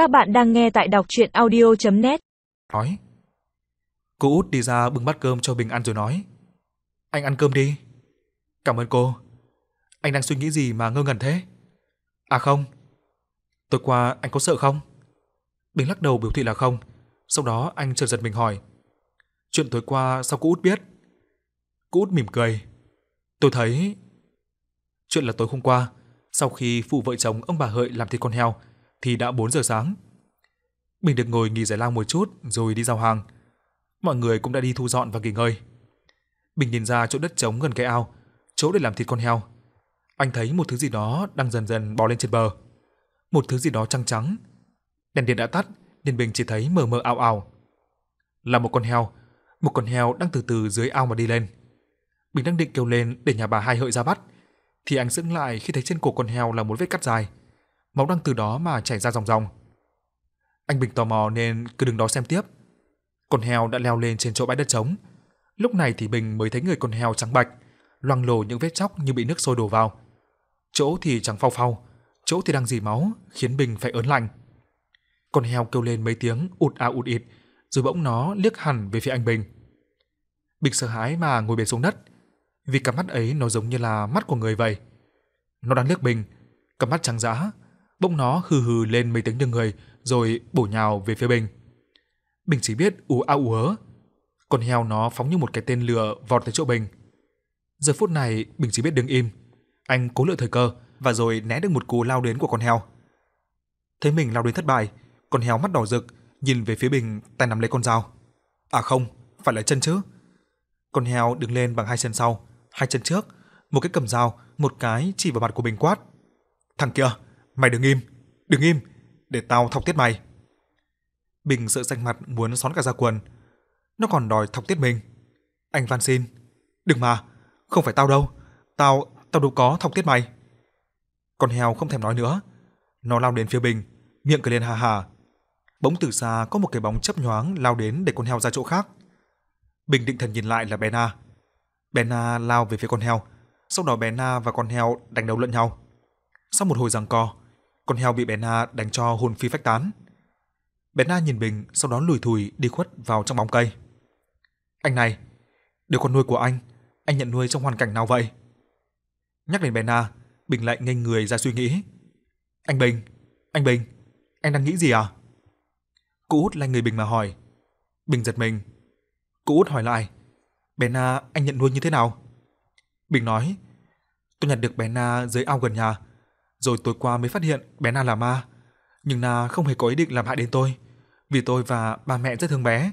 Các bạn đang nghe tại đọc chuyện audio.net Nói. Cô út đi ra bưng bát cơm cho Bình ăn rồi nói. Anh ăn cơm đi. Cảm ơn cô. Anh đang suy nghĩ gì mà ngơ ngẩn thế? À không. Tối qua anh có sợ không? Bình lắc đầu biểu thị là không. Sau đó anh chợt giật mình hỏi. Chuyện tối qua sao cô út biết? Cô út mỉm cười. Tôi thấy... Chuyện là tối hôm qua, sau khi phụ vợ chồng ông bà Hợi làm thịt con heo, thì đã 4 giờ sáng. Bình được ngồi nghỉ giải lao một chút rồi đi giao hàng. Mọi người cũng đã đi thu dọn và nghỉ ngơi. Bình nhìn ra chỗ đất trống gần cái ao, chỗ để làm thịt con heo. Anh thấy một thứ gì đó đang dần dần bò lên trên bờ. Một thứ gì đó trắng trắng. Đèn điện đã tắt nên Bình chỉ thấy mờ mờ ảo ảo. Là một con heo, một con heo đang từ từ dưới ao mà đi lên. Bình đang định kêu lên để nhà bà hai hợi ra bắt, thì anh sững lại khi thấy trên cổ con heo là một vết cắt dài. Máu đang từ đó mà chảy ra ròng ròng. Anh Bình tò mò nên cứ đứng đó xem tiếp. Con heo đã leo lên trên chỗ bãi đất trống. Lúc này thì Bình mới thấy người con heo trắng bạch, loang lổ những vết chóc như bị nước sôi đổ vào. Chỗ thì trắng phau phau, chỗ thì đang dì máu, khiến Bình phải ớn lạnh. Con heo kêu lên mấy tiếng ụt à ụt ịt, rồi bỗng nó liếc hẳn về phía anh Bình. Bình sợ hãi mà ngồi bệt xuống đất, vì cặp mắt ấy nó giống như là mắt của người vậy. Nó đang liếc Bình, cặp mắt trắng dã, bỗng nó hừ hừ lên mấy tiếng như người rồi bổ nhào về phía Bình. Bình chỉ biết ú a ú ớ. Con heo nó phóng như một cái tên lửa vọt tới chỗ Bình. Giờ phút này Bình chỉ biết đứng im. Anh cố lựa thời cơ và rồi né được một cú lao đến của con heo. Thấy mình lao đến thất bại, con heo mắt đỏ rực nhìn về phía Bình tay nắm lấy con dao. À không, phải là chân chứ. Con heo đứng lên bằng hai chân sau, hai chân trước, một cái cầm dao, một cái chỉ vào mặt của Bình quát. Thằng kia, mày đừng im, đừng im, để tao thọc tiết mày. Bình sợ xanh mặt muốn xón cả ra quần. Nó còn đòi thọc tiết mình. Anh van xin, đừng mà, không phải tao đâu, tao, tao đâu có thọc tiết mày. Con heo không thèm nói nữa, nó lao đến phía Bình, miệng cười lên hà hà. Bỗng từ xa có một cái bóng chớp nhoáng lao đến để con heo ra chỗ khác. Bình định thần nhìn lại là bé Na. Bé Na lao về phía con heo, sau đó bé Na và con heo đánh đấu lẫn nhau. Sau một hồi giằng co, con heo bị bé Na đánh cho hồn phi phách tán. Bé Na nhìn Bình, sau đó lùi thùi đi khuất vào trong bóng cây. Anh này, đứa con nuôi của anh, anh nhận nuôi trong hoàn cảnh nào vậy? Nhắc đến bé Na, Bình lại ngây người ra suy nghĩ. Anh Bình, anh Bình, anh đang nghĩ gì à? Cụ út lanh người Bình mà hỏi. Bình giật mình. Cụ út hỏi lại. Bé Na anh nhận nuôi như thế nào? Bình nói. Tôi nhặt được bé Na dưới ao gần nhà. Rồi tối qua mới phát hiện bé Na là ma. Nhưng Na không hề có ý định làm hại đến tôi. Vì tôi và ba mẹ rất thương bé.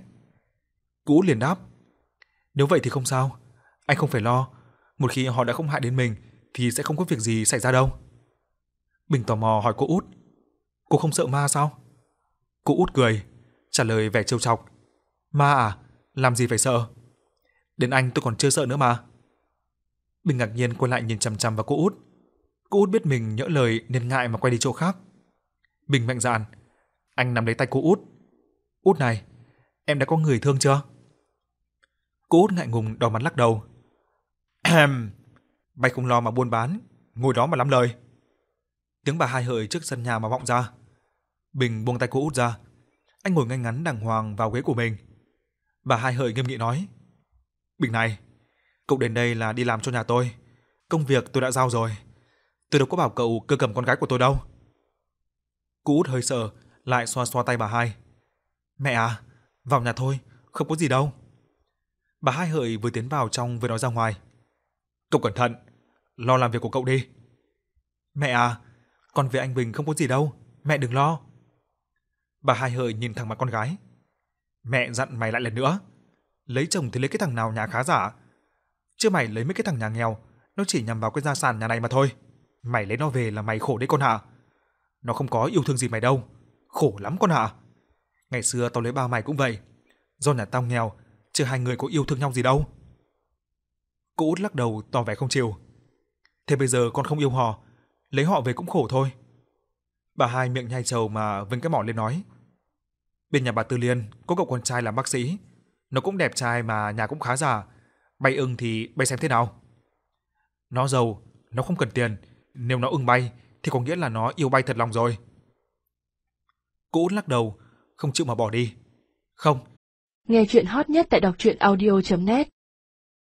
cũ liền đáp. Nếu vậy thì không sao. Anh không phải lo. Một khi họ đã không hại đến mình thì sẽ không có việc gì xảy ra đâu. Bình tò mò hỏi cô út. Cô không sợ ma sao? Cô út cười, trả lời vẻ trêu chọc. Ma à? Làm gì phải sợ? Đến anh tôi còn chưa sợ nữa mà. Bình ngạc nhiên quay lại nhìn chằm chằm vào cô út. Cô út biết mình nhỡ lời nên ngại mà quay đi chỗ khác. Bình mạnh dạn. Anh nắm lấy tay cô út. Út này, em đã có người thương chưa? Cô út ngại ngùng đỏ mặt lắc đầu. Ahem, bay không lo mà buôn bán, ngồi đó mà lắm lời. Tiếng bà hai hợi trước sân nhà mà vọng ra. Bình buông tay cô út ra. Anh ngồi ngay ngắn đàng hoàng vào ghế của mình. Bà hai hợi nghiêm nghị nói. Bình này, cậu đến đây là đi làm cho nhà tôi. Công việc tôi đã giao rồi. Tôi đâu có bảo cậu cơ cầm con gái của tôi đâu. Cô út hơi sợ, lại xoa xoa tay bà hai. Mẹ à, vào nhà thôi, không có gì đâu. Bà hai hợi vừa tiến vào trong vừa nói ra ngoài. Cậu cẩn thận, lo làm việc của cậu đi. Mẹ à, con với anh Bình không có gì đâu, mẹ đừng lo. Bà hai hợi nhìn thẳng mặt con gái. Mẹ dặn mày lại lần nữa, lấy chồng thì lấy cái thằng nào nhà khá giả. Chứ mày lấy mấy cái thằng nhà nghèo, nó chỉ nhằm vào cái gia sản nhà này mà thôi. Mày lấy nó về là mày khổ đấy con ạ. Nó không có yêu thương gì mày đâu, khổ lắm con ạ. Ngày xưa tao lấy ba mày cũng vậy, do nhà tao nghèo, chứ hai người có yêu thương nhau gì đâu. Cô út lắc đầu tỏ vẻ không chịu. Thế bây giờ con không yêu họ, lấy họ về cũng khổ thôi. Bà hai miệng nhai trầu mà vênh cái mỏ lên nói. Bên nhà bà Tư Liên có cậu con trai làm bác sĩ, nó cũng đẹp trai mà nhà cũng khá giả. Bay ưng thì bay xem thế nào. Nó giàu, nó không cần tiền, nếu nó ưng bay thì có nghĩa là nó yêu bay thật lòng rồi. Cô út lắc đầu, không chịu mà bỏ đi. Không. Nghe chuyện hot nhất tại đọc truyện audio.net